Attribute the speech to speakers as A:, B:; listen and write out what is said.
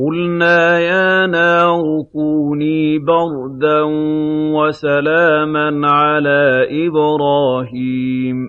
A: قُلْنَا يَا نَارُ كُونِي بَرْدًا وَسَلَامًا عَلَىٰ إِبْرَاهِيمَ.